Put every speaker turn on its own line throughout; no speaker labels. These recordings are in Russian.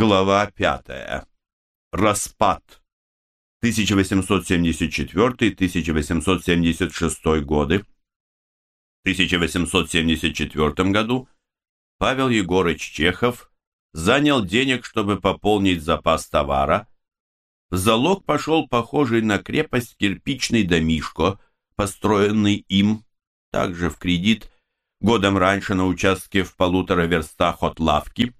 Глава 5. Распад. 1874-1876 годы. В 1874 году Павел Егорыч Чехов занял денег, чтобы пополнить запас товара. В залог пошел похожий на крепость кирпичный домишко, построенный им, также в кредит, годом раньше на участке в полутора верстах от лавки.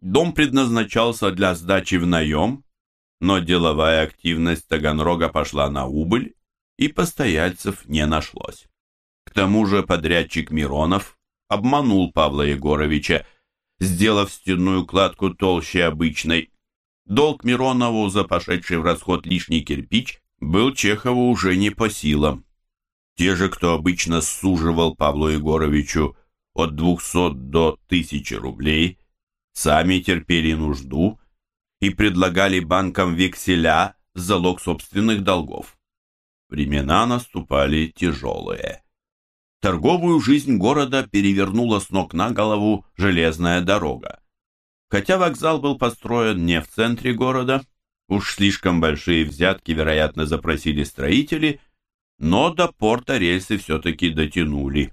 Дом предназначался для сдачи в наем, но деловая активность Таганрога пошла на убыль, и постояльцев не нашлось. К тому же подрядчик Миронов обманул Павла Егоровича, сделав стенную кладку толще обычной. Долг Миронову за пошедший в расход лишний кирпич был Чехову уже не по силам. Те же, кто обычно суживал Павлу Егоровичу от 200 до 1000 рублей, сами терпели нужду и предлагали банкам векселя в залог собственных долгов. Времена наступали тяжелые. Торговую жизнь города перевернула с ног на голову железная дорога. Хотя вокзал был построен не в центре города, уж слишком большие взятки, вероятно, запросили строители, но до порта рельсы все-таки дотянули.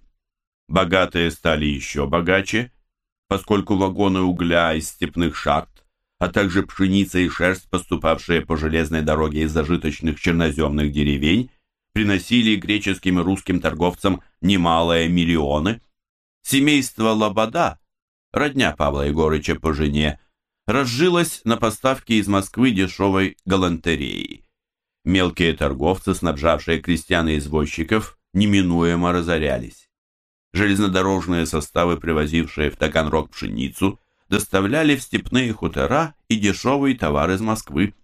Богатые стали еще богаче, поскольку вагоны угля из степных шахт, а также пшеница и шерсть, поступавшие по железной дороге из зажиточных черноземных деревень, приносили греческим и русским торговцам немалые миллионы. Семейство Лобода, родня Павла Егорыча по жене, разжилось на поставке из Москвы дешевой галантереи. Мелкие торговцы, снабжавшие крестьян и извозчиков, неминуемо разорялись. Железнодорожные составы, привозившие в Таганрог пшеницу, доставляли в степные хутора и дешевый товар из Москвы.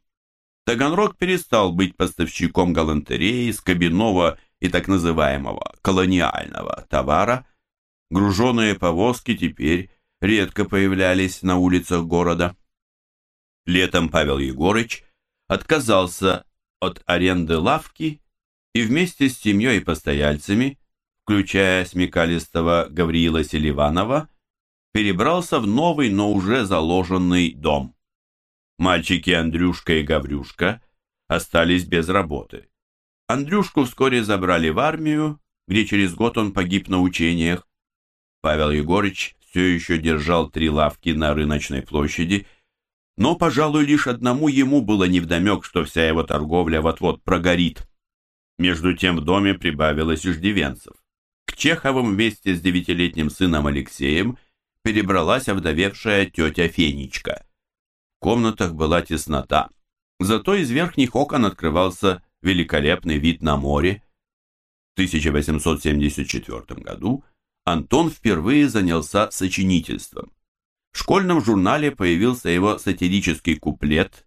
Таганрог перестал быть поставщиком галантереи, скобяного и так называемого колониального товара. Груженные повозки теперь редко появлялись на улицах города. Летом Павел Егорыч отказался от аренды лавки и вместе с семьей и постояльцами включая смекалистого Гавриила Селиванова, перебрался в новый, но уже заложенный дом. Мальчики Андрюшка и Гаврюшка остались без работы. Андрюшку вскоре забрали в армию, где через год он погиб на учениях. Павел Егорыч все еще держал три лавки на рыночной площади, но, пожалуй, лишь одному ему было невдомек, что вся его торговля вот-вот прогорит. Между тем в доме прибавилось иждивенцев. Чеховым вместе с девятилетним сыном Алексеем перебралась овдовевшая тетя Фенечка. В комнатах была теснота, зато из верхних окон открывался великолепный вид на море. В 1874 году Антон впервые занялся сочинительством. В школьном журнале появился его сатирический куплет,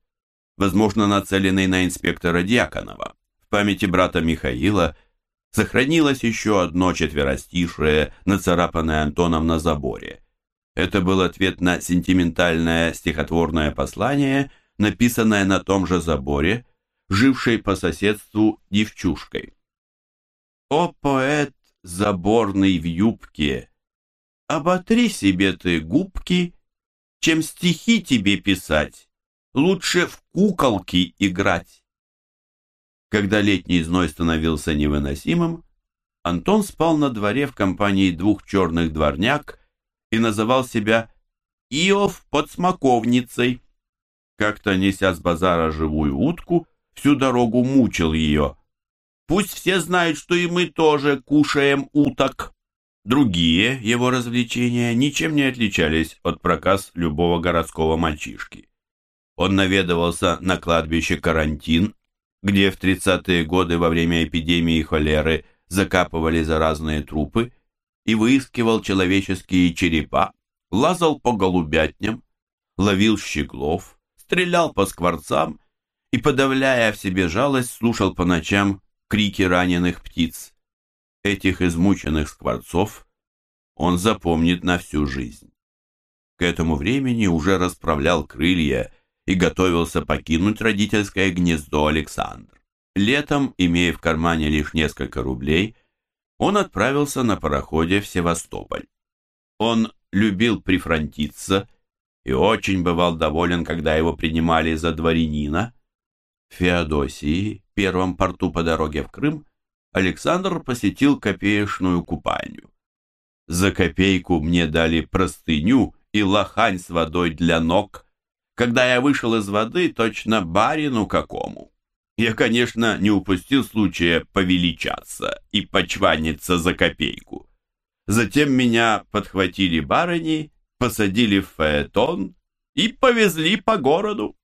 возможно, нацеленный на инспектора Дьяконова. В памяти брата Михаила – сохранилось еще одно четверостишее, нацарапанное Антоном на заборе. Это был ответ на сентиментальное стихотворное послание, написанное на том же заборе, жившей по соседству девчушкой. «О, поэт заборный в юбке, оботри себе ты губки, чем стихи тебе писать, лучше в куколки играть». Когда летний зной становился невыносимым, Антон спал на дворе в компании двух черных дворняк и называл себя Иов под смоковницей. Как-то, неся с базара живую утку, всю дорогу мучил ее. «Пусть все знают, что и мы тоже кушаем уток». Другие его развлечения ничем не отличались от проказ любого городского мальчишки. Он наведывался на кладбище Карантин где в 30-е годы во время эпидемии холеры закапывали заразные трупы, и выискивал человеческие черепа, лазал по голубятням, ловил щеглов, стрелял по скворцам и, подавляя в себе жалость, слушал по ночам крики раненых птиц. Этих измученных скворцов он запомнит на всю жизнь. К этому времени уже расправлял крылья и готовился покинуть родительское гнездо Александр. Летом, имея в кармане лишь несколько рублей, он отправился на пароходе в Севастополь. Он любил прифронтиться и очень бывал доволен, когда его принимали за дворянина. В Феодосии, первом порту по дороге в Крым, Александр посетил копеечную купальню. За копейку мне дали простыню и лохань с водой для ног. Когда я вышел из воды, точно барину какому. Я, конечно, не упустил случая повеличаться и почваниться за копейку. Затем меня подхватили барыни, посадили в фаэтон и повезли по городу.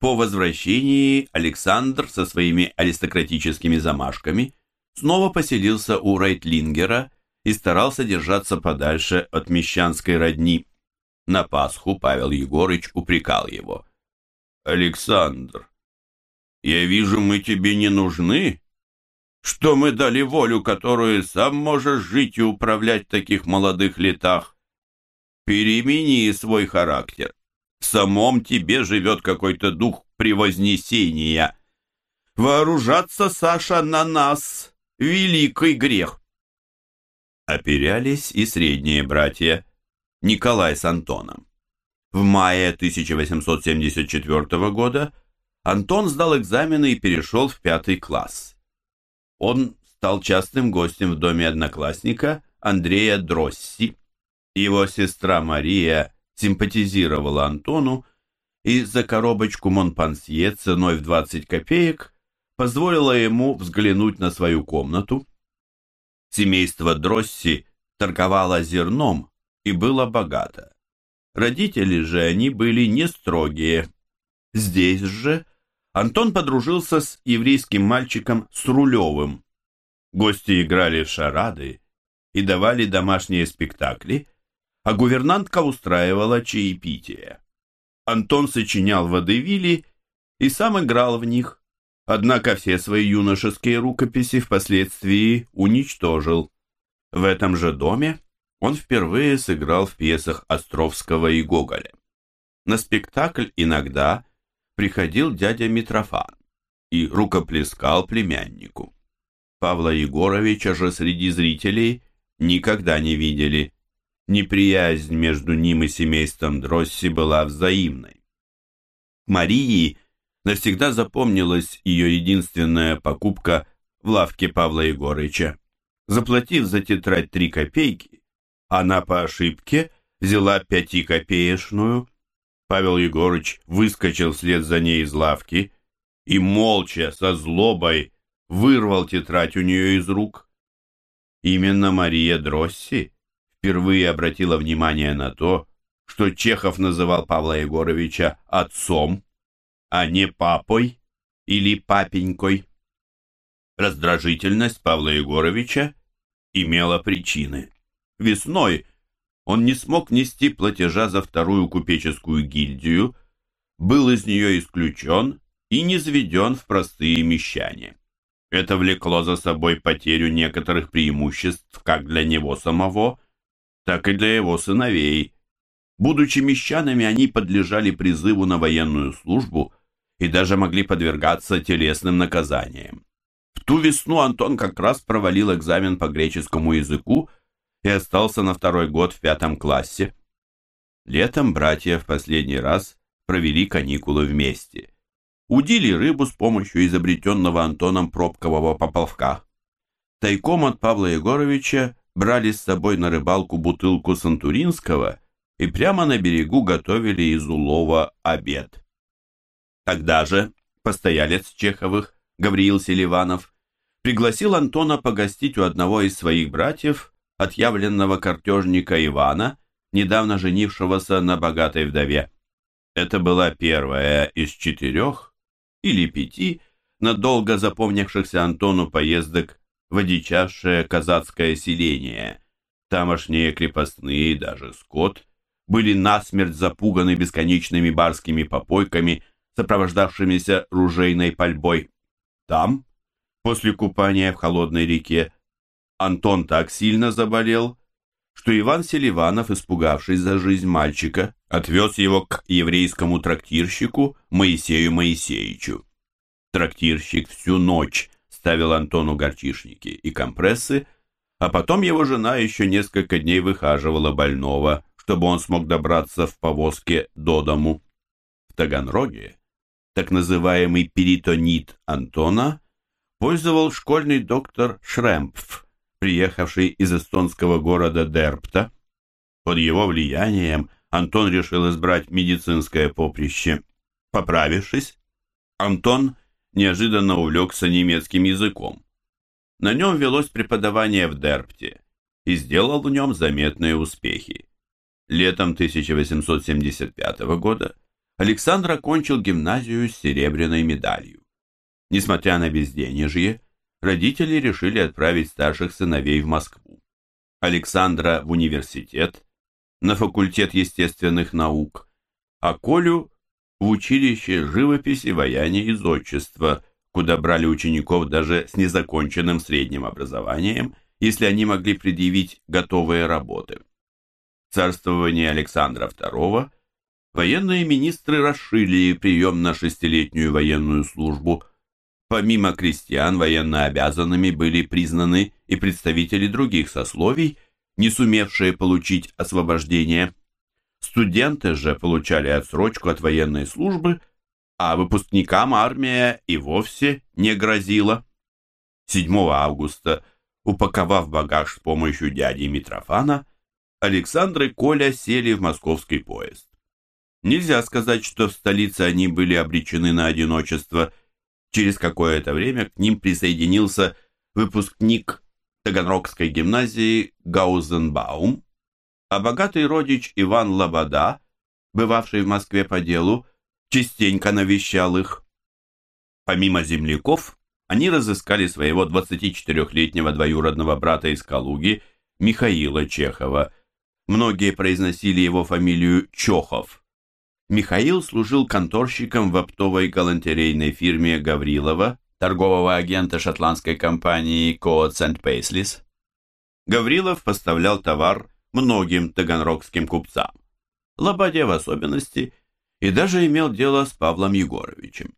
По возвращении Александр со своими аристократическими замашками снова поселился у Рейтлингера и старался держаться подальше от мещанской родни. На Пасху Павел Егорыч упрекал его. «Александр, я вижу, мы тебе не нужны, что мы дали волю, которую сам можешь жить и управлять в таких молодых летах. Перемени свой характер. В самом тебе живет какой-то дух превознесения. Вооружаться, Саша, на нас — великий грех. Оперялись и средние братья Николай с Антоном. В мае 1874 года Антон сдал экзамены и перешел в пятый класс. Он стал частым гостем в доме одноклассника Андрея Дросси. Его сестра Мария симпатизировала Антону и за коробочку Монпансье ценой в 20 копеек позволила ему взглянуть на свою комнату. Семейство Дросси торговало зерном и было богато. Родители же они были не строгие. Здесь же Антон подружился с еврейским мальчиком Срулевым. Гости играли в шарады и давали домашние спектакли, а гувернантка устраивала чаепитие. Антон сочинял водевили и сам играл в них, однако все свои юношеские рукописи впоследствии уничтожил. В этом же доме он впервые сыграл в пьесах Островского и Гоголя. На спектакль иногда приходил дядя Митрофан и рукоплескал племяннику. Павла Егоровича же среди зрителей никогда не видели неприязнь между ним и семейством Дросси была взаимной. Марии навсегда запомнилась ее единственная покупка в лавке Павла Егорыча. Заплатив за тетрадь три копейки, она по ошибке взяла пятикопеечную. Павел Егорыч выскочил вслед за ней из лавки и молча, со злобой, вырвал тетрадь у нее из рук. Именно Мария Дросси впервые обратила внимание на то, что Чехов называл Павла Егоровича отцом, а не папой или папенькой. Раздражительность Павла Егоровича имела причины. Весной он не смог нести платежа за вторую купеческую гильдию, был из нее исключен и низведен в простые мещане. Это влекло за собой потерю некоторых преимуществ как для него самого, так и для его сыновей. Будучи мещанами, они подлежали призыву на военную службу и даже могли подвергаться телесным наказаниям. В ту весну Антон как раз провалил экзамен по греческому языку и остался на второй год в пятом классе. Летом братья в последний раз провели каникулы вместе. Удили рыбу с помощью изобретенного Антоном пробкового поплавка. Тайком от Павла Егоровича брали с собой на рыбалку бутылку сантуринского и прямо на берегу готовили из улова обед. Тогда же постоялец Чеховых, Гавриил Селиванов, пригласил Антона погостить у одного из своих братьев, отъявленного картежника Ивана, недавно женившегося на богатой вдове. Это была первая из четырех или пяти надолго запомнившихся Антону поездок в одичавшее казацкое селение. Тамошние крепостные, даже скот, были насмерть запуганы бесконечными барскими попойками, сопровождавшимися ружейной пальбой. Там, после купания в холодной реке, Антон так сильно заболел, что Иван Селиванов, испугавшись за жизнь мальчика, отвез его к еврейскому трактирщику Моисею Моисеевичу. Трактирщик всю ночь ставил Антону горчишники и компрессы, а потом его жена еще несколько дней выхаживала больного, чтобы он смог добраться в повозке до дому. В Таганроге так называемый перитонит Антона пользовал школьный доктор Шремпф, приехавший из эстонского города Дерпта. Под его влиянием Антон решил избрать медицинское поприще. Поправившись, Антон неожиданно увлекся немецким языком. На нем велось преподавание в Дерпте и сделал в нем заметные успехи. Летом 1875 года Александр окончил гимназию с серебряной медалью. Несмотря на безденежье, родители решили отправить старших сыновей в Москву. Александра в университет, на факультет естественных наук, а Колю в училище живописи, ваяния и зодчества, куда брали учеников даже с незаконченным средним образованием, если они могли предъявить готовые работы. Царствование Александра II – военные министры расширили прием на шестилетнюю военную службу. Помимо крестьян, военнообязанными были признаны и представители других сословий, не сумевшие получить освобождение. Студенты же получали отсрочку от военной службы, а выпускникам армия и вовсе не грозила. 7 августа, упаковав багаж с помощью дяди Митрофана, Александр и Коля сели в московский поезд. Нельзя сказать, что в столице они были обречены на одиночество. Через какое-то время к ним присоединился выпускник Таганрогской гимназии Гаузенбаум, а богатый родич Иван Лобода, бывавший в Москве по делу, частенько навещал их. Помимо земляков, они разыскали своего 24-летнего двоюродного брата из Калуги, Михаила Чехова. Многие произносили его фамилию Чохов – Михаил служил конторщиком в оптовой галантерейной фирме Гаврилова, торгового агента шотландской компании Coats and Paisley's. Гаврилов поставлял товар многим таганрогским купцам, Лободе в особенности, и даже имел дело с Павлом Егоровичем.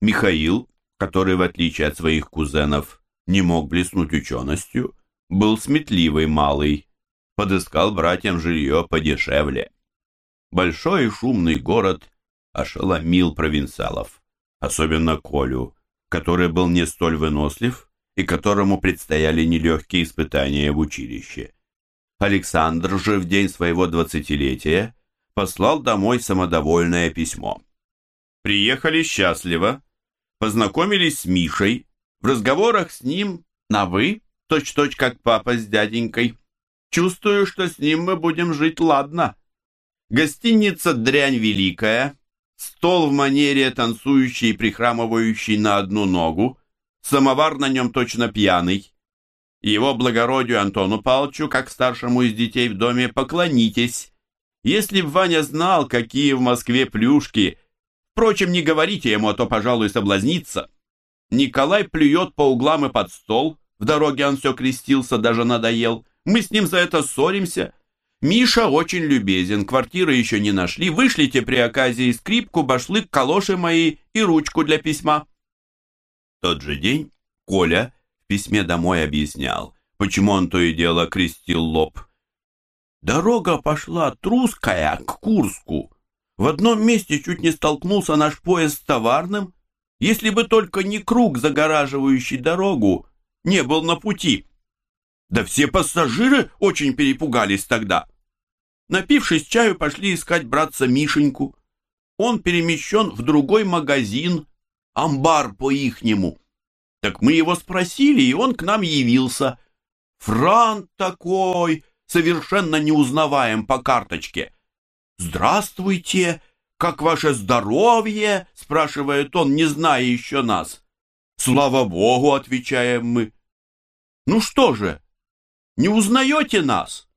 Михаил, который, в отличие от своих кузенов, не мог блеснуть ученостью, был сметливый малый, подыскал братьям жилье подешевле. Большой и шумный город ошеломил провинциалов, особенно Колю, который был не столь вынослив и которому предстояли нелегкие испытания в училище. Александр же в день своего двадцатилетия послал домой самодовольное письмо. Приехали счастливо, познакомились с Мишей, в разговорах с ним на «вы», точь-точь как папа с дяденькой. Чувствую, что с ним мы будем жить ладно. Гостиница «Дрянь Великая», стол в манере танцующий и прихрамывающий на одну ногу, самовар на нем точно пьяный. Его благородию Антону Палчу, как старшему из детей в доме, поклонитесь. Если б Ваня знал, какие в Москве плюшки, впрочем, не говорите ему, а то, пожалуй, соблазнится. Николай плюет по углам и под стол, в дороге он все крестился, даже надоел. Мы с ним за это ссоримся, Миша очень любезен, квартиры еще не нашли. Вышлите при оказии скрипку, башлык, калоши мои и ручку для письма. В тот же день Коля в письме домой объяснял, почему он то и дело крестил лоб. Дорога пошла труская к Курску. В одном месте чуть не столкнулся наш поезд с товарным. Если бы только не круг, загораживающий дорогу, не был на пути. Да все пассажиры очень перепугались тогда. Напившись чаю, пошли искать братца Мишеньку. Он перемещен в другой магазин, амбар по-ихнему. Так мы его спросили, и он к нам явился. Франт такой, совершенно неузнаваем по карточке. «Здравствуйте! Как ваше здоровье?» — спрашивает он, не зная еще нас. «Слава Богу!» — отвечаем мы. «Ну что же, не узнаете нас?»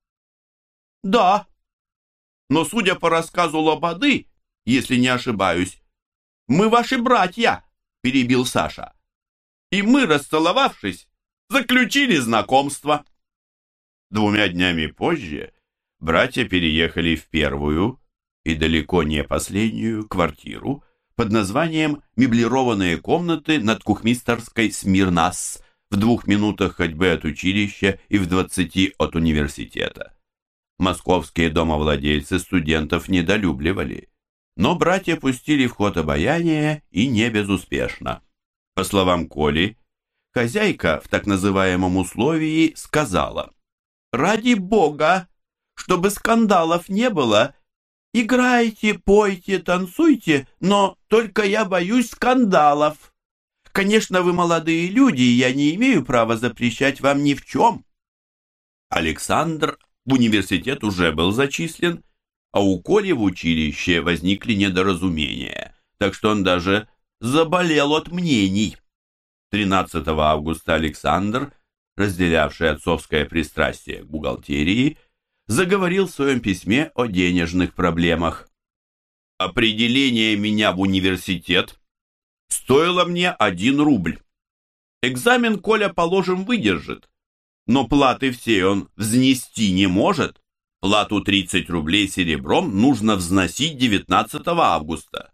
«Да», но, судя по рассказу Лободы, если не ошибаюсь, мы ваши братья, перебил Саша. И мы, расцеловавшись, заключили знакомство. Двумя днями позже братья переехали в первую и далеко не последнюю квартиру под названием «Меблированные комнаты над Кухмистерской Смирнас» в двух минутах ходьбы от училища и в двадцати от университета. Московские домовладельцы студентов недолюбливали. Но братья пустили в ход обаяние и не безуспешно. По словам Коли, хозяйка в так называемом условии сказала «Ради Бога, чтобы скандалов не было, играйте, пойте, танцуйте, но только я боюсь скандалов. Конечно, вы молодые люди, и я не имею права запрещать вам ни в чем». Александр в университет уже был зачислен, а у Коли в училище возникли недоразумения, так что он даже заболел от мнений. 13 августа Александр, разделявший отцовское пристрастие к бухгалтерии, заговорил в своем письме о денежных проблемах. «Определение меня в университет стоило мне один рубль. Экзамен Коля, положим, выдержит, но платы все он взнести не может. Плату 30 рублей серебром нужно взносить 19 августа.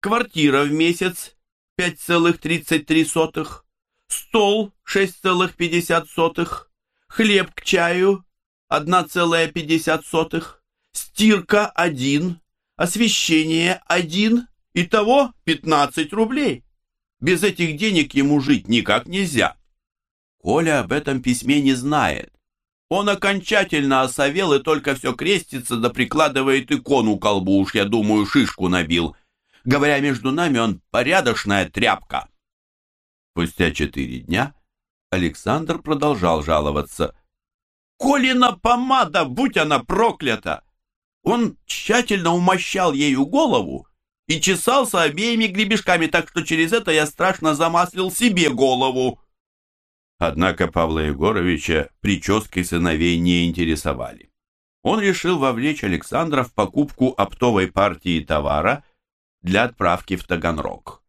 Квартира в месяц 5,33, стол 6,50, хлеб к чаю 1,50, стирка 1, освещение 1, итого 15 рублей. Без этих денег ему жить никак нельзя. Коля об этом письме не знает. Он окончательно осовел и только все крестится да прикладывает икону к колбу, уж я думаю, шишку набил. Говоря между нами, он порядочная тряпка. Спустя четыре дня Александр продолжал жаловаться. «Колина помада, будь она проклята!» Он тщательно умощал ею голову и чесался обеими гребешками, так что через это я страшно замаслил себе голову. Однако Павла Егоровича прически сыновей не интересовали. Он решил вовлечь Александра в покупку оптовой партии товара для отправки в Таганрог.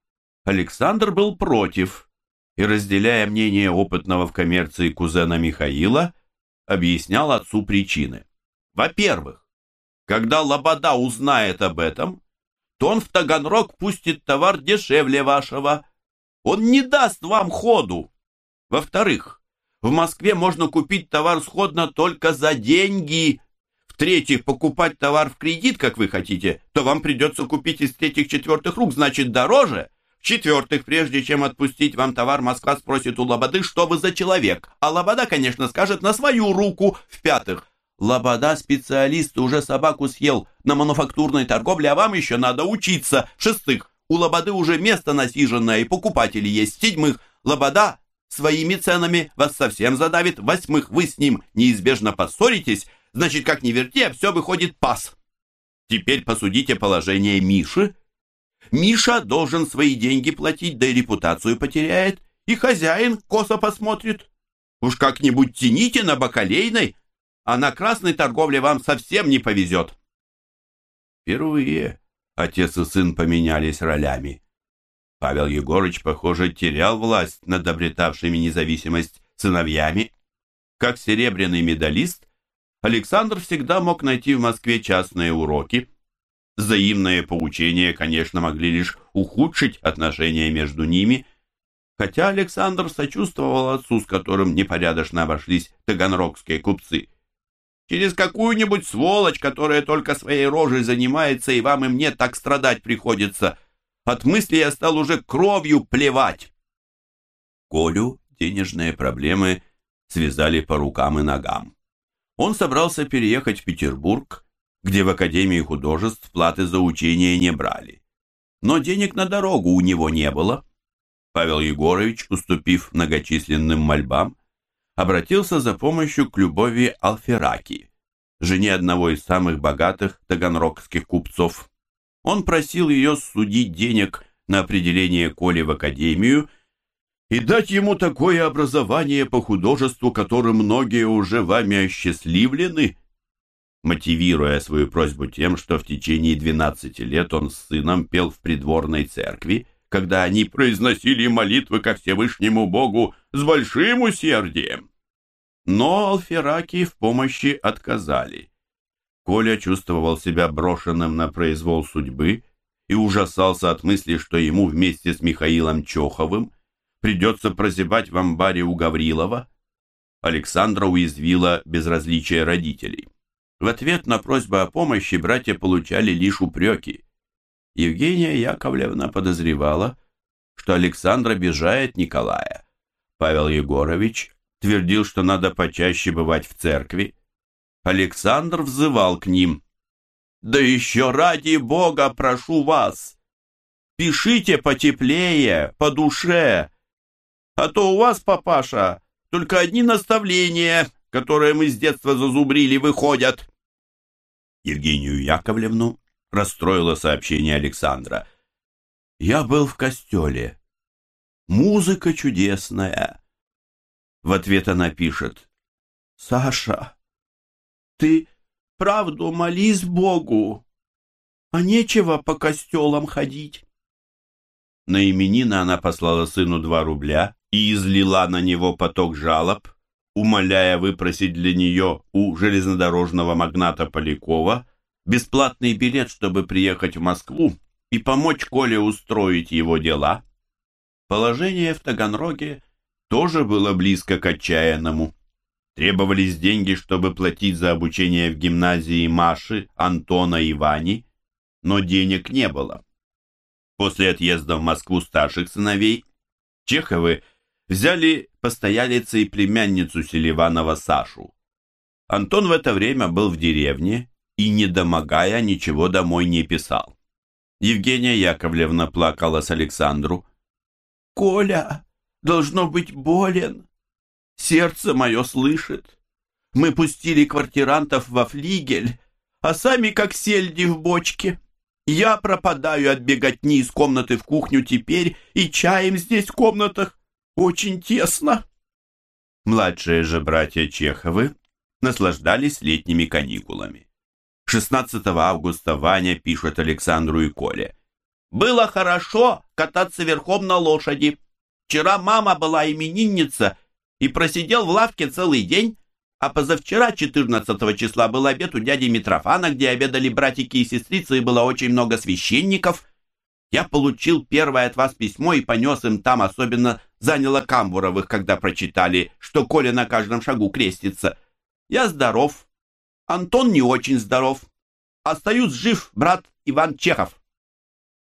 Александр был против и, разделяя мнение опытного в коммерции кузена Михаила, объяснял отцу причины. Во-первых, когда Лобода узнает об этом, то он в Таганрог пустит товар дешевле вашего. Он не даст вам ходу. Во-вторых, в Москве можно купить товар сходно только за деньги. В-третьих, покупать товар в кредит, как вы хотите, то вам придется купить из третьих-четвертых рук, значит дороже. В-четвертых, прежде чем отпустить вам товар, Москва спросит у Лободы, что вы за человек. А Лобода, конечно, скажет на свою руку. В-пятых, Лобода специалист уже собаку съел на мануфактурной торговле, а вам еще надо учиться. В-шестых, у Лободы уже место насиженное и покупатели есть. В-седьмых, Лобода своими ценами вас совсем задавит. Восьмых, вы с ним неизбежно поссоритесь, значит, как ни верти, а все выходит пас. Теперь посудите положение Миши. Миша должен свои деньги платить, да и репутацию потеряет, и хозяин косо посмотрит. Уж как-нибудь тяните на бакалейной, а на красной торговле вам совсем не повезет. Впервые отец и сын поменялись ролями. Павел Егорыч, похоже, терял власть над обретавшими независимость сыновьями. Как серебряный медалист, Александр всегда мог найти в Москве частные уроки. Взаимные поучения, конечно, могли лишь ухудшить отношения между ними, хотя Александр сочувствовал отцу, с которым непорядочно обошлись таганрогские купцы. Через какую-нибудь сволочь, которая только своей рожей занимается, и вам и мне так страдать приходится – от мысли я стал уже кровью плевать. Колю денежные проблемы связали по рукам и ногам. Он собрался переехать в Петербург, где в Академии художеств платы за учение не брали. Но денег на дорогу у него не было. Павел Егорович, уступив многочисленным мольбам, обратился за помощью к Любови Алфераки, жене одного из самых богатых таганрогских купцов. Он просил ее судить денег на определение Коли в академию и дать ему такое образование по художеству, которым многие уже вами осчастливлены, мотивируя свою просьбу тем, что в течение 12 лет он с сыном пел в придворной церкви, когда они произносили молитвы ко Всевышнему Богу с большим усердием. Но Алфераки в помощи отказали. Коля чувствовал себя брошенным на произвол судьбы и ужасался от мысли, что ему вместе с Михаилом Чоховым придется прозябать в амбаре у Гаврилова. Александра уязвила безразличие родителей. В ответ на просьбу о помощи братья получали лишь упреки. Евгения Яковлевна подозревала, что Александр обижает Николая. Павел Егорович твердил, что надо почаще бывать в церкви. Александр взывал к ним. «Да еще ради Бога прошу вас! Пишите потеплее, по душе, а то у вас, папаша, только одни наставления, которые мы с детства зазубрили, выходят». Евгению Яковлевну расстроило сообщение Александра. «Я был в костеле. Музыка чудесная». В ответ она пишет. «Саша, ты правду молись Богу, а нечего по костелам ходить». На именины она послала сыну два рубля и излила на него поток жалоб, умоляя выпросить для нее у железнодорожного магната Полякова бесплатный билет, чтобы приехать в Москву и помочь Коле устроить его дела. Положение в Таганроге тоже было близко к отчаянному. Требовались деньги, чтобы платить за обучение в гимназии Маши, Антона и Вани, но денег не было. После отъезда в Москву старших сыновей Чеховы взяли постоялицы и племянницу Селиванова Сашу. Антон в это время был в деревне и, не домогая, ничего домой не писал. Евгения Яковлевна плакала с Александру. «Коля, должно быть болен. Сердце мое слышит. Мы пустили квартирантов во флигель, а сами как сельди в бочке. Я пропадаю от беготни из комнаты в кухню теперь, и чаем здесь в комнатах очень тесно». Младшие же братья Чеховы наслаждались летними каникулами. 16 августа Ваня пишет Александру и Коле. «Было хорошо кататься верхом на лошади. Вчера мама была именинница и просидел в лавке целый день, а позавчера, 14 числа, был обед у дяди Митрофана, где обедали братики и сестрицы, и было очень много священников. Я получил первое от вас письмо и понес им там, особенно заняло Камбуровых, когда прочитали, что Коля на каждом шагу крестится. Я здоров, Антон не очень здоров. Остаюсь жив брат Иван Чехов.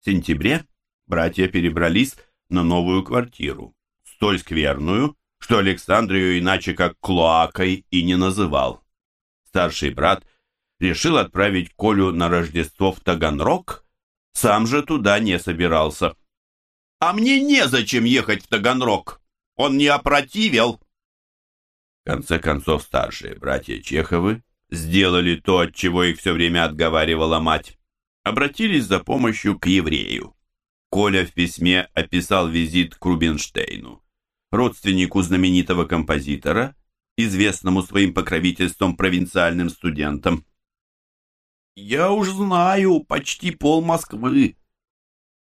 В сентябре братья перебрались на новую квартиру, столь скверную, что Александр ее иначе как клоакой и не называл. Старший брат решил отправить Колю на Рождество в Таганрог, сам же туда не собирался. «А мне незачем ехать в Таганрог, он не опротивил!» В конце концов, старшие братья Чеховы сделали то, от чего их все время отговаривала мать. Обратились за помощью к еврею. Коля в письме описал визит к Рубинштейну, родственнику знаменитого композитора, известному своим покровительством провинциальным студентам. «Я уж знаю почти пол Москвы.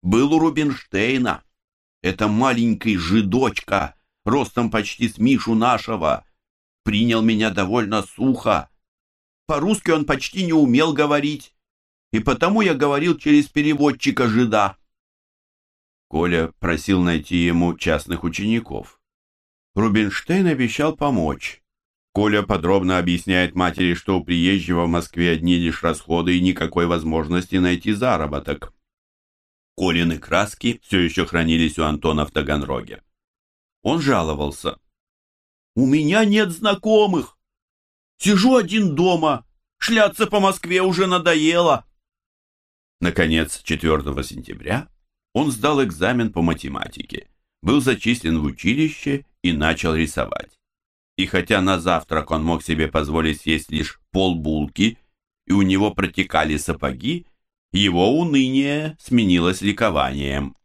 Был у Рубинштейна. Это маленький жидочка, ростом почти с Мишу нашего. Принял меня довольно сухо, по-русски он почти не умел говорить, и потому я говорил через переводчика жида. Коля просил найти ему частных учеников. Рубинштейн обещал помочь. Коля подробно объясняет матери, что у приезжего в Москве одни лишь расходы и никакой возможности найти заработок. Колины краски все еще хранились у Антона в Таганроге. Он жаловался. «У меня нет знакомых. Сижу один дома. Шляться по Москве уже надоело. Наконец, 4 сентября он сдал экзамен по математике, был зачислен в училище и начал рисовать. И хотя на завтрак он мог себе позволить съесть лишь полбулки, и у него протекали сапоги, его уныние сменилось ликованием.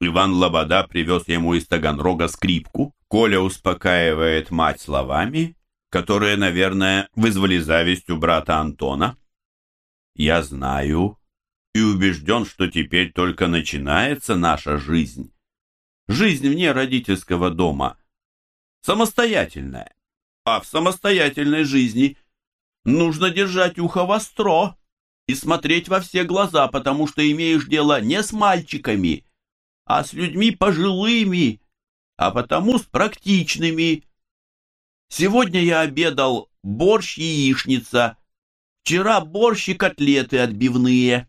Иван Лобода привез ему из Таганрога скрипку, Коля успокаивает мать словами которые, наверное, вызвали зависть у брата Антона. Я знаю и убежден, что теперь только начинается наша жизнь. Жизнь вне родительского дома. Самостоятельная. А в самостоятельной жизни нужно держать ухо востро и смотреть во все глаза, потому что имеешь дело не с мальчиками, а с людьми пожилыми, а потому с практичными, Сегодня я обедал борщ яичница. Вчера борщ и котлеты отбивные.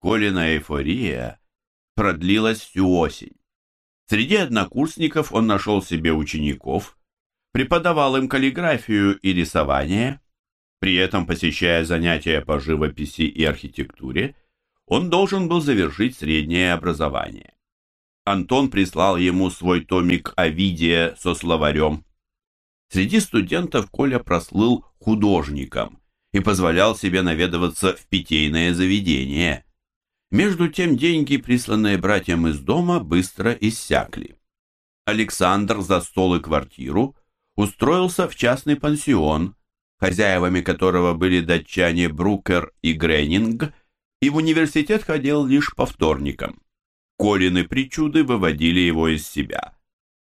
Колина эйфория продлилась всю осень. Среди однокурсников он нашел себе учеников, преподавал им каллиграфию и рисование. При этом, посещая занятия по живописи и архитектуре, он должен был завершить среднее образование. Антон прислал ему свой томик Овидия со словарем. Среди студентов Коля прослыл художником и позволял себе наведываться в питейное заведение. Между тем деньги, присланные братьям из дома, быстро иссякли. Александр за стол и квартиру устроился в частный пансион, хозяевами которого были датчане Брукер и Гренинг, и в университет ходил лишь по вторникам. Колины причуды выводили его из себя.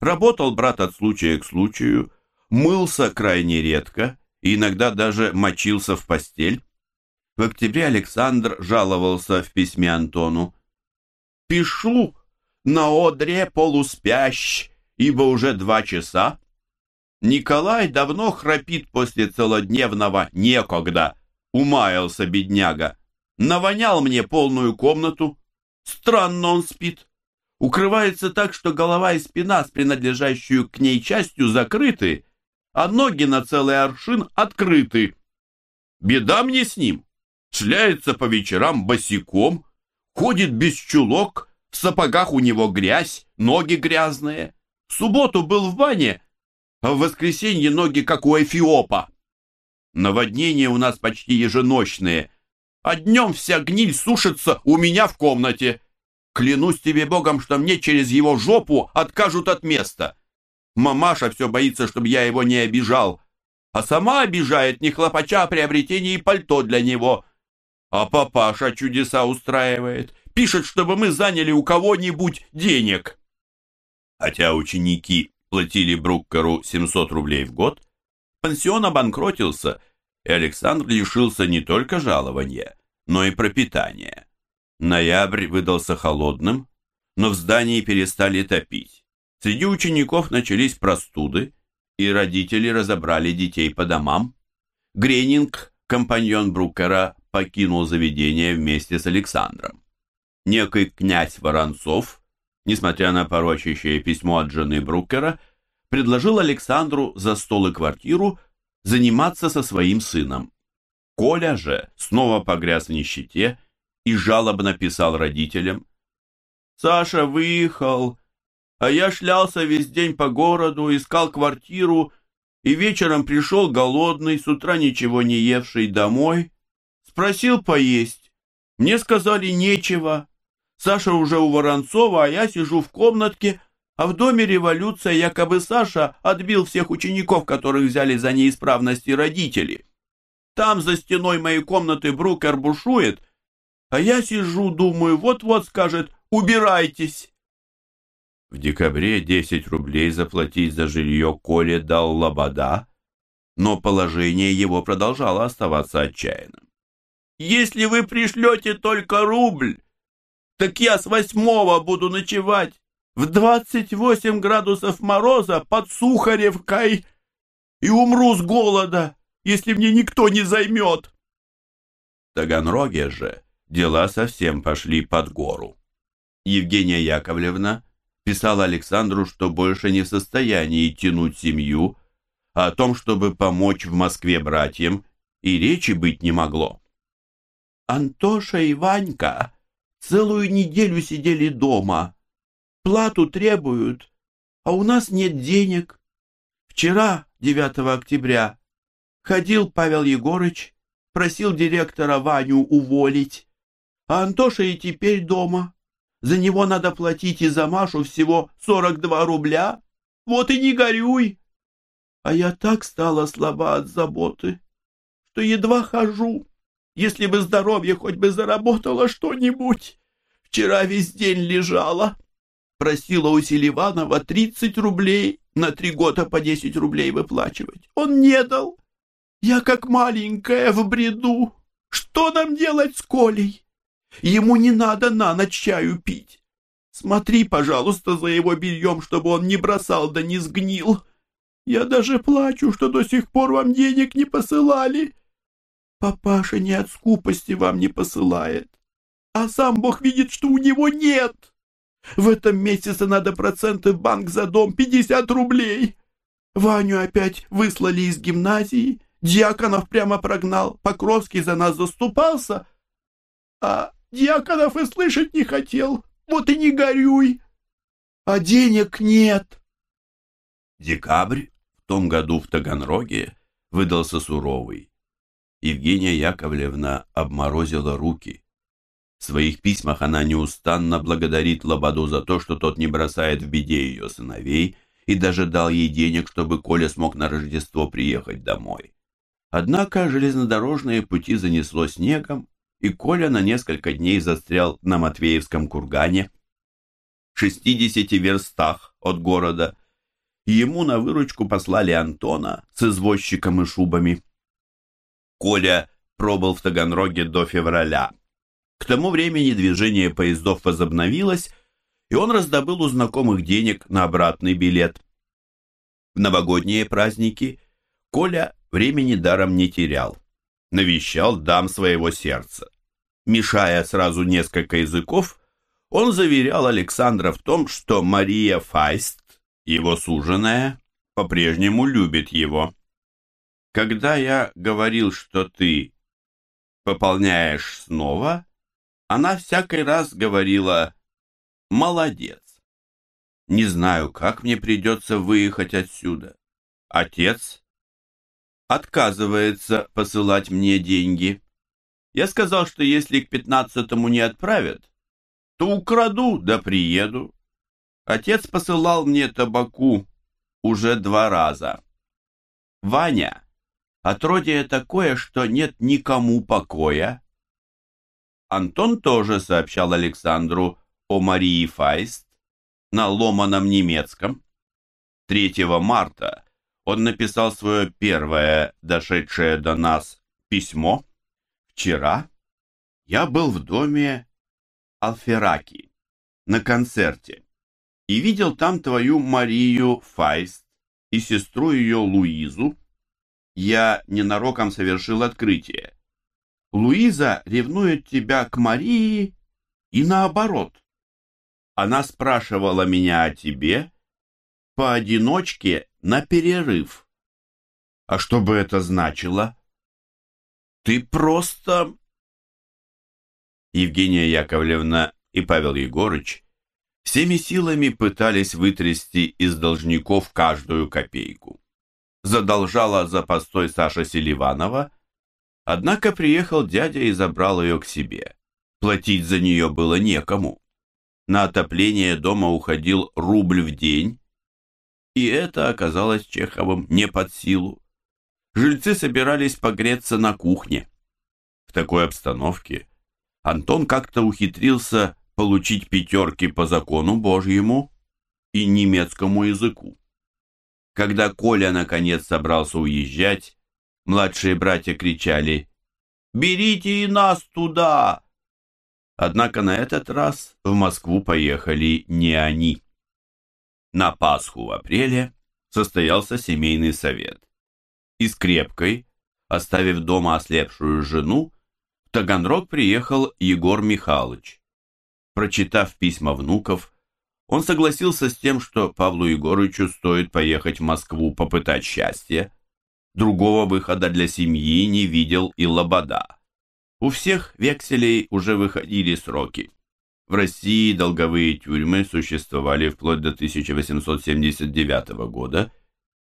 Работал брат от случая к случаю, мылся крайне редко иногда даже мочился в постель. В октябре Александр жаловался в письме Антону. «Пишу на одре полуспящ, ибо уже два часа. Николай давно храпит после целодневного некогда. Умаялся бедняга. Навонял мне полную комнату. Странно он спит. Укрывается так, что голова и спина с принадлежащую к ней частью закрыты, а ноги на целый аршин открыты. Беда мне с ним. Шляется по вечерам босиком, ходит без чулок, в сапогах у него грязь, ноги грязные. В субботу был в бане, а в воскресенье ноги как у эфиопа. Наводнения у нас почти еженочные, а днем вся гниль сушится у меня в комнате. Клянусь тебе Богом, что мне через его жопу откажут от места. Мамаша все боится, чтобы я его не обижал, а сама обижает, не хлопача о приобретении пальто для него. А папаша чудеса устраивает, пишет, чтобы мы заняли у кого-нибудь денег. Хотя ученики платили Бруккеру 700 рублей в год, пансион обанкротился, и Александр лишился не только жалования, но и пропитания. Ноябрь выдался холодным, но в здании перестали топить. Среди учеников начались простуды, и родители разобрали детей по домам. Гренинг, компаньон Брукера, покинул заведение вместе с Александром. Некий князь Воронцов, несмотря на порочащее письмо от жены Брукера, предложил Александру за стол и квартиру заниматься со своим сыном. Коля же снова погряз в нищете и жалобно писал родителям. «Саша выехал, а я шлялся весь день по городу, искал квартиру, и вечером пришел голодный, с утра ничего не евший домой. Спросил поесть. Мне сказали нечего. Саша уже у Воронцова, а я сижу в комнатке, а в доме революция, якобы Саша отбил всех учеников, которых взяли за неисправности родители. Там за стеной моей комнаты Брукер бушует, а я сижу, думаю, вот-вот скажет «убирайтесь». В декабре 10 рублей заплатить за жилье Коле дал Лобода, но положение его продолжало оставаться отчаянным. «Если вы пришлете только рубль, так я с восьмого буду ночевать в 28 градусов мороза под Сухаревкой и умру с голода, если мне никто не займет». В Таганроге же дела совсем пошли под гору. Евгения Яковлевна писал Александру, что больше не в состоянии тянуть семью, а о том, чтобы помочь в Москве братьям, и речи быть не могло. Антоша и Ванька целую неделю сидели дома. Плату требуют, а у нас нет денег. Вчера, 9 октября, ходил Павел Егорыч, просил директора Ваню уволить, а Антоша и теперь дома. За него надо платить и за Машу всего 42 рубля. Вот и не горюй. А я так стала слаба от заботы, что едва хожу. Если бы здоровье хоть бы заработало что-нибудь. Вчера весь день лежала. Просила у Селиванова 30 рублей, на три года по 10 рублей выплачивать. Он не дал. Я как маленькая в бреду. Что нам делать с Колей? Ему не надо на ночь чаю пить. Смотри, пожалуйста, за его бельем, чтобы он не бросал да не сгнил. Я даже плачу, что до сих пор вам денег не посылали.
Папаша не от скупости вам не посылает, а сам Бог видит, что у него нет. В этом месяце надо проценты в банк за дом 50 рублей. Ваню опять выслали из гимназии, Дьяконов прямо прогнал, Покровский за нас заступался, а Дьяконов и слышать не хотел, вот и не горюй. А денег нет.
Декабрь в том году в Таганроге выдался суровый. Евгения Яковлевна обморозила руки. В своих письмах она неустанно благодарит Лободу за то, что тот не бросает в беде ее сыновей и даже дал ей денег, чтобы Коля смог на Рождество приехать домой. Однако железнодорожные пути занесло снегом, и Коля на несколько дней застрял на Матвеевском кургане, в 60 верстах от города, ему на выручку послали Антона с извозчиком и шубами. Коля пробыл в Таганроге до февраля. К тому времени движение поездов возобновилось, и он раздобыл у знакомых денег на обратный билет. В новогодние праздники Коля времени даром не терял. Навещал дам своего сердца. Мешая сразу несколько языков, он заверял Александра в том, что Мария Файст, его суженая, по-прежнему любит его. Когда я говорил, что ты пополняешь снова, она всякий раз говорила «молодец». Не знаю, как мне придется выехать отсюда. Отец отказывается посылать мне деньги. Я сказал, что если к пятнадцатому не отправят, то украду да приеду. Отец посылал мне табаку уже два раза. Ваня Отродье такое, что нет никому покоя. Антон тоже сообщал Александру о Марии Файст на ломаном немецком. 3 марта он написал свое первое, дошедшее до нас, письмо. Вчера я был в доме Алфераки на концерте и видел там твою Марию Файст и сестру ее Луизу, я ненароком совершил открытие. Луиза ревнует тебя к Марии и наоборот. Она спрашивала меня о тебе поодиночке на перерыв. А что бы это значило? Ты просто... Евгения Яковлевна и Павел Егорыч всеми силами пытались вытрясти из должников каждую копейку задолжала за постой Саша Селиванова, однако приехал дядя и забрал ее к себе. Платить за нее было некому. На отопление дома уходил рубль в день, и это оказалось Чеховым не под силу. Жильцы собирались погреться на кухне. В такой обстановке Антон как-то ухитрился получить пятерки по закону Божьему и немецкому языку. Когда Коля наконец собрался уезжать, младшие братья кричали «Берите и нас туда!» Однако на этот раз в Москву поехали не они. На Пасху в апреле состоялся семейный совет. И с крепкой, оставив дома ослепшую жену, в Таганрог приехал Егор Михайлович. Прочитав письма внуков, он согласился с тем, что Павлу Егорычу стоит поехать в Москву попытать счастье. Другого выхода для семьи не видел и Лобода. У всех векселей уже выходили сроки. В России долговые тюрьмы существовали вплоть до 1879 года,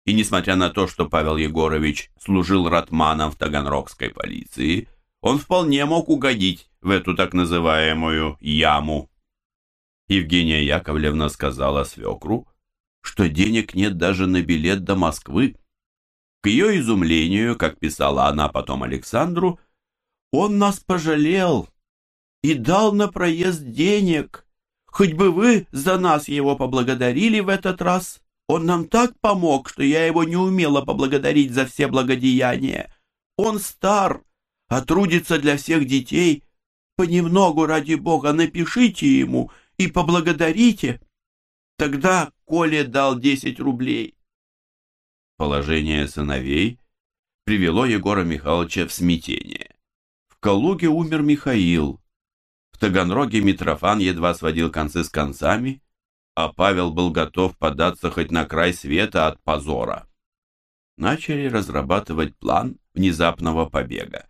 и несмотря на то, что Павел Егорович служил ратманом в Таганрогской полиции, он вполне мог угодить в эту так называемую «яму». Евгения Яковлевна сказала свекру, что денег нет даже на билет до Москвы. К ее изумлению, как писала она потом Александру, он нас пожалел и дал на проезд денег. Хоть бы вы за нас его поблагодарили в этот раз. Он нам так помог, что я его не умела поблагодарить за все благодеяния. Он стар, а трудится для всех детей. Понемногу, ради Бога, напишите ему, и поблагодарите. Тогда Коле дал десять рублей. Положение сыновей привело Егора Михайловича в смятение. В Калуге умер Михаил, в Таганроге Митрофан едва сводил концы с концами, а Павел был готов податься хоть на край света от позора. Начали разрабатывать план внезапного побега.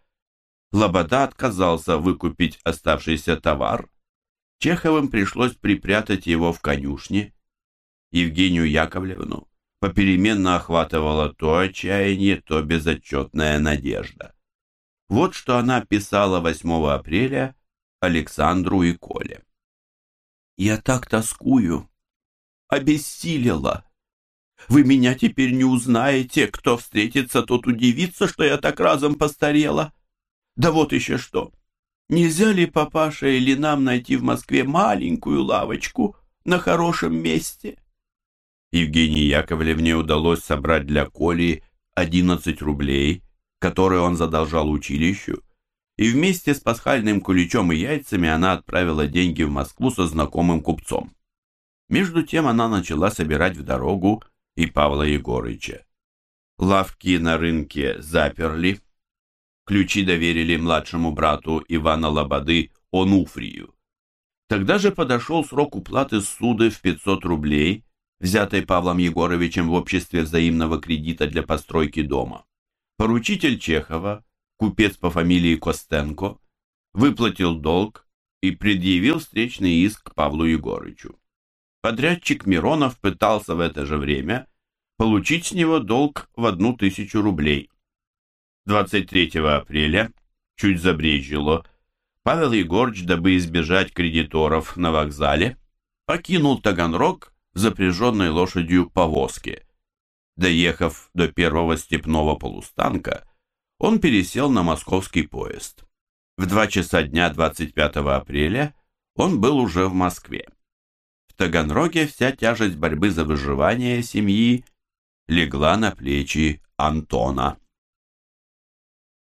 Лобода отказался выкупить оставшийся товар. Чеховым пришлось припрятать его в конюшне. Евгению Яковлевну попеременно охватывало то отчаяние, то безотчетная надежда. Вот что она писала 8 апреля Александру и Коле. «Я так тоскую, обессилела. Вы меня теперь не узнаете, кто встретится, тот удивится, что я так разом постарела. Да вот еще что. Нельзя ли папаша или нам найти в Москве маленькую лавочку на хорошем месте?» Евгении Яковлевне удалось собрать для Коли 11 рублей, которые он задолжал училищу, и вместе с пасхальным куличом и яйцами она отправила деньги в Москву со знакомым купцом. Между тем она начала собирать в дорогу и Павла Егорыча. Лавки на рынке заперли, ключи доверили младшему брату Ивана Лободы Онуфрию. Тогда же подошел срок уплаты суды в 500 рублей, взятой Павлом Егоровичем в обществе взаимного кредита для постройки дома. Поручитель Чехова, купец по фамилии Костенко, выплатил долг и предъявил встречный иск Павлу Егорычу. Подрядчик Миронов пытался в это же время получить с него долг в одну тысячу рублей. 23 апреля, чуть забрежило, Павел Егорыч, дабы избежать кредиторов на вокзале, покинул Таганрог в запряженной лошадью повозке. Доехав до первого степного полустанка, он пересел на московский поезд. В два часа дня 25 апреля он был уже в Москве. Таганроге вся тяжесть борьбы за выживание семьи легла на плечи Антона.